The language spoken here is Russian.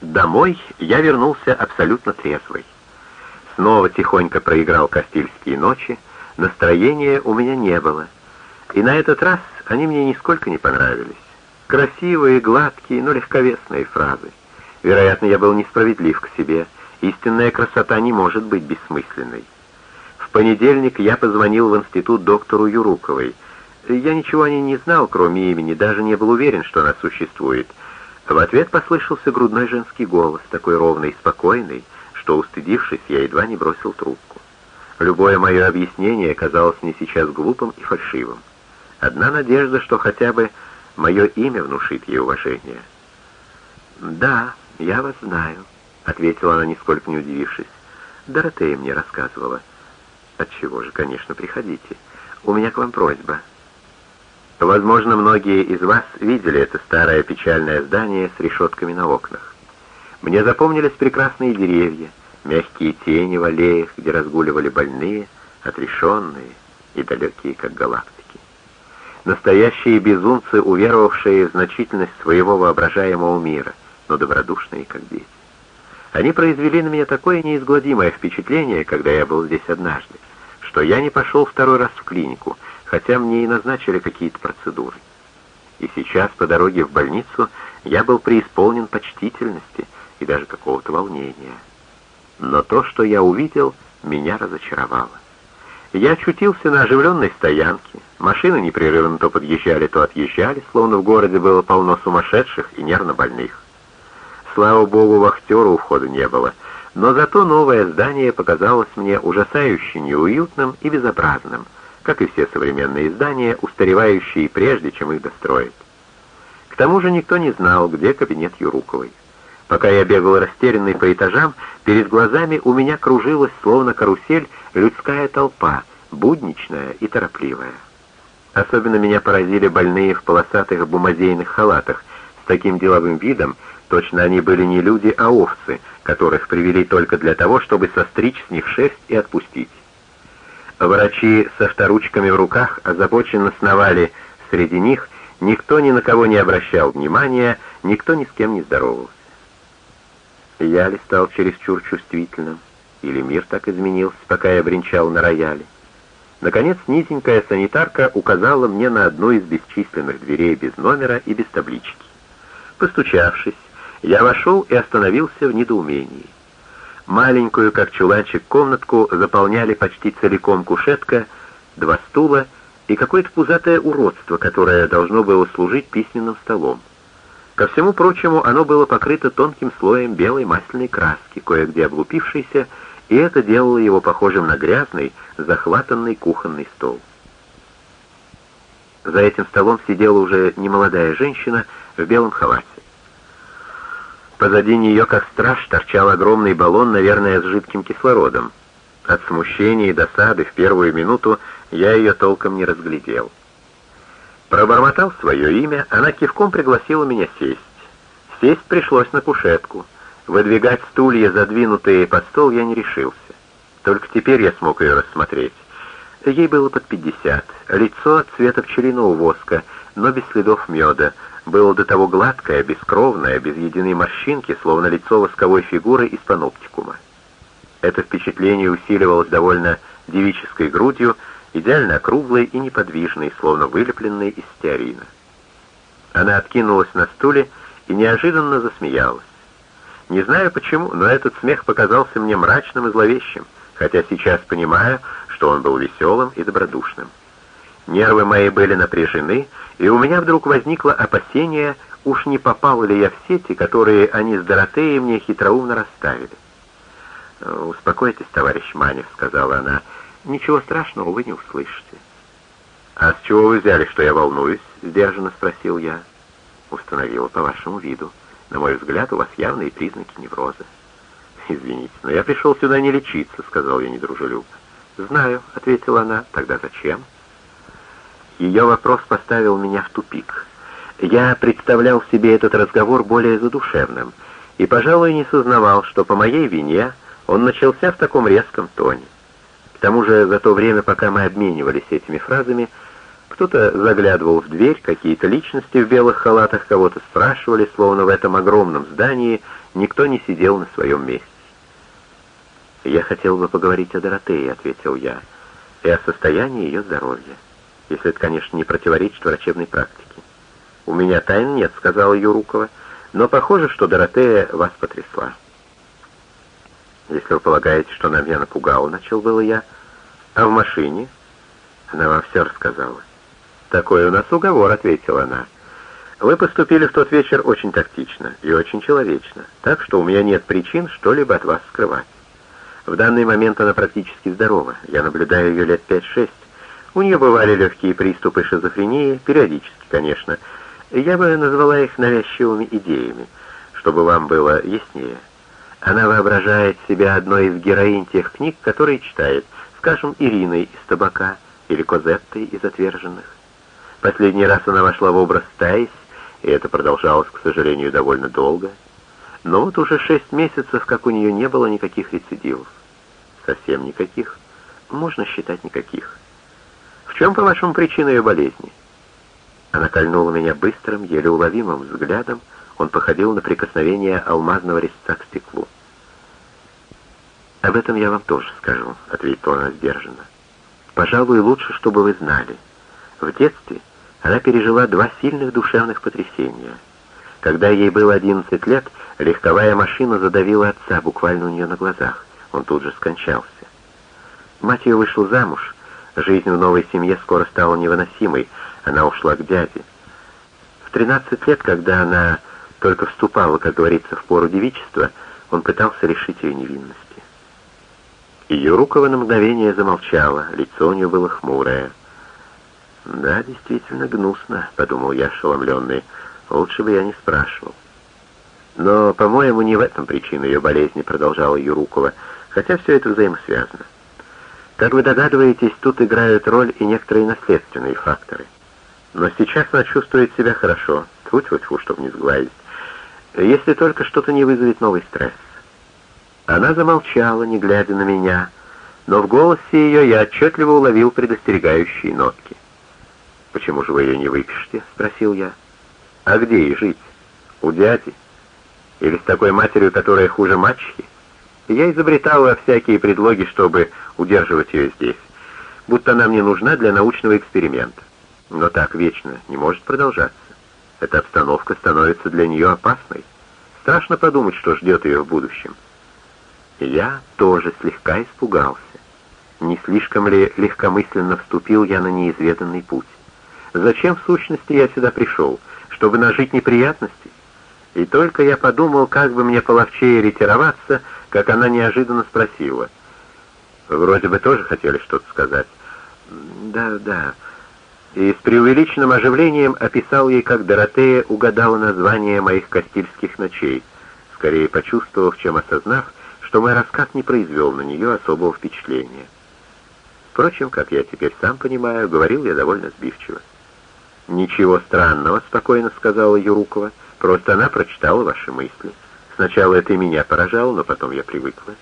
Домой я вернулся абсолютно трезвый. Снова тихонько проиграл Кастильские ночи, настроения у меня не было. И на этот раз они мне нисколько не понравились. Красивые, гладкие, но легковесные фразы. Вероятно, я был несправедлив к себе. Истинная красота не может быть бессмысленной. В понедельник я позвонил в институт доктору Юруковой. Я ничего о ней не знал, кроме имени, даже не был уверен, что она существует. В ответ послышался грудной женский голос, такой ровный и спокойный, что, устыдившись, я едва не бросил трубку. Любое мое объяснение казалось мне сейчас глупым и фальшивым. Одна надежда, что хотя бы мое имя внушит ей уважение. «Да, я вас знаю», — ответила она, нисколько не удивившись. «Доротея мне рассказывала». «Отчего же, конечно, приходите. У меня к вам просьба». Возможно, многие из вас видели это старое печальное здание с решетками на окнах. Мне запомнились прекрасные деревья, мягкие тени в аллеях, где разгуливали больные, отрешенные и далекие, как галактики. Настоящие безумцы, уверовавшие в значительность своего воображаемого мира, но добродушные, как дети. Они произвели на меня такое неизгладимое впечатление, когда я был здесь однажды, что я не пошел второй раз в клинику, хотя мне и назначили какие-то процедуры. И сейчас по дороге в больницу я был преисполнен почтительности и даже какого-то волнения. Но то, что я увидел, меня разочаровало. Я очутился на оживленной стоянке. Машины непрерывно то подъезжали, то отъезжали, словно в городе было полно сумасшедших и нервно больных. Слава богу, вахтера у входа не было, но зато новое здание показалось мне ужасающе неуютным и безобразным, как и все современные здания, устаревающие прежде, чем их достроить. К тому же никто не знал, где кабинет Юруковой. Пока я бегал растерянный по этажам, перед глазами у меня кружилась, словно карусель, людская толпа, будничная и торопливая. Особенно меня поразили больные в полосатых бумазейных халатах, с таким деловым видом, точно они были не люди, а овцы, которых привели только для того, чтобы состричь с них шерсть и отпустить. Врачи со вторучками в руках озабоченно сновали среди них, никто ни на кого не обращал внимания, никто ни с кем не здоровался. Я ли стал чересчур чувствительным, или мир так изменился, пока я бренчал на рояле? Наконец, низенькая санитарка указала мне на одну из бесчисленных дверей без номера и без таблички. Постучавшись, я вошел и остановился в недоумении. Маленькую, как чуланчик, комнатку заполняли почти целиком кушетка, два стула и какое-то пузатое уродство, которое должно было служить письменным столом. Ко всему прочему, оно было покрыто тонким слоем белой масляной краски, кое-где облупившейся, и это делало его похожим на грязный, захватанный кухонный стол. За этим столом сидела уже немолодая женщина в белом халате. Позади нее, как страж, торчал огромный баллон, наверное, с жидким кислородом. От смущения и досады в первую минуту я ее толком не разглядел. Пробормотал свое имя, она кивком пригласила меня сесть. Сесть пришлось на кушетку. Выдвигать стулья, задвинутые под стол, я не решился. Только теперь я смог ее рассмотреть. Ей было под пятьдесят. Лицо цвета пчелиного воска, но без следов меда. Было до того гладкое, бескровное, без единой морщинки, словно лицо восковой фигуры из паноптикума. Это впечатление усиливалось довольно девической грудью, идеально округлой и неподвижной, словно вылепленной из стеарина. Она откинулась на стуле и неожиданно засмеялась. Не знаю почему, но этот смех показался мне мрачным и зловещим, хотя сейчас понимаю, что он был веселым и добродушным. Нервы мои были напряжены, и у меня вдруг возникло опасение, уж не попал ли я в сети, которые они с Доротеей мне хитроумно расставили. «Успокойтесь, товарищ Манев», — сказала она, — Ничего страшного вы не услышите. «А с чего вы взяли, что я волнуюсь?» — сдержанно спросил я. «Установила по вашему виду. На мой взгляд, у вас явные признаки невроза». «Извините, но я пришел сюда не лечиться», — сказал я недружелюбно. «Знаю», — ответила она. «Тогда зачем?» Ее вопрос поставил меня в тупик. Я представлял себе этот разговор более задушевным и, пожалуй, не сознавал, что по моей вине он начался в таком резком тоне. К тому же за то время, пока мы обменивались этими фразами, Кто-то заглядывал в дверь, какие-то личности в белых халатах кого-то спрашивали, словно в этом огромном здании никто не сидел на своем месте. «Я хотел бы поговорить о Доротее», — ответил я, — «и о состоянии ее здоровья, если это, конечно, не противоречит врачебной практике». «У меня тайн нет», — сказала Юрукова, — «но похоже, что Доротея вас потрясла». «Если вы полагаете, что она меня напугала», — начал было я, — «а в машине?» Она вам все рассказала. «Такой у нас уговор», — ответила она. «Вы поступили в тот вечер очень тактично и очень человечно, так что у меня нет причин что-либо от вас скрывать. В данный момент она практически здорова. Я наблюдаю ее лет 5-6. У нее бывали легкие приступы шизофрении, периодически, конечно. Я бы назвала их навязчивыми идеями, чтобы вам было яснее. Она воображает себя одной из героинь тех книг, которые читает, скажем, Ириной из «Табака» или Козеттой из «Отверженных». Последний раз она вошла в образ Таис, и это продолжалось, к сожалению, довольно долго. Но вот уже шесть месяцев, как у нее не было никаких рецидивов. Совсем никаких. Можно считать никаких. В чем, по-вашему, причина ее болезни? Она кольнула меня быстрым, еле уловимым взглядом. Он походил на прикосновение алмазного резца к стеклу. «Об этом я вам тоже скажу», — ответила она сдержанно. «Пожалуй, лучше, чтобы вы знали. В детстве она пережила два сильных душевных потрясения. Когда ей было 11 лет, легковая машина задавила отца буквально у нее на глазах. Он тут же скончался. Мать ее вышла замуж. Жизнь в новой семье скоро стала невыносимой. Она ушла к дяде. В 13 лет, когда она только вступала, как говорится, в пору девичества, он пытался решить ее невинности. Ее Рукова на мгновение замолчала, лицо у нее было хмурое. «Да, действительно гнусно», — подумал я, ошеломленный. «Лучше бы я не спрашивал». «Но, по-моему, не в этом причина ее болезни», — продолжала Юрукова, хотя все это взаимосвязано. Как вы догадываетесь, тут играют роль и некоторые наследственные факторы. Но сейчас она чувствует себя хорошо, тьфу-тьфу-тьфу, чтобы не сгладить, если только что-то не вызовет новый стресс. Она замолчала, не глядя на меня, но в голосе ее я отчетливо уловил предостерегающие нотки. «Почему же вы ее не выпишете?» — спросил я. «А где ей жить? У дяди? Или с такой матерью, которая хуже мачехи?» Я изобретала всякие предлоги, чтобы удерживать ее здесь, будто она мне нужна для научного эксперимента. Но так вечно не может продолжаться. Эта обстановка становится для нее опасной. Страшно подумать, что ждет ее в будущем. Я тоже слегка испугался. Не слишком ли легкомысленно вступил я на неизведанный путь? Зачем, в сущности, я сюда пришел? Чтобы нажить неприятности? И только я подумал, как бы мне половчее ретироваться, как она неожиданно спросила. Вроде бы тоже хотели что-то сказать. Да, да. И с преувеличенным оживлением описал ей, как Доротея угадала название моих кастильских ночей, скорее почувствовав, чем осознав, что мой рассказ не произвел на нее особого впечатления. Впрочем, как я теперь сам понимаю, говорил я довольно сбивчиво. «Ничего странного», — спокойно сказала Юрукова, — «просто она прочитала ваши мысли. Сначала это и меня поражало, но потом я привыкла».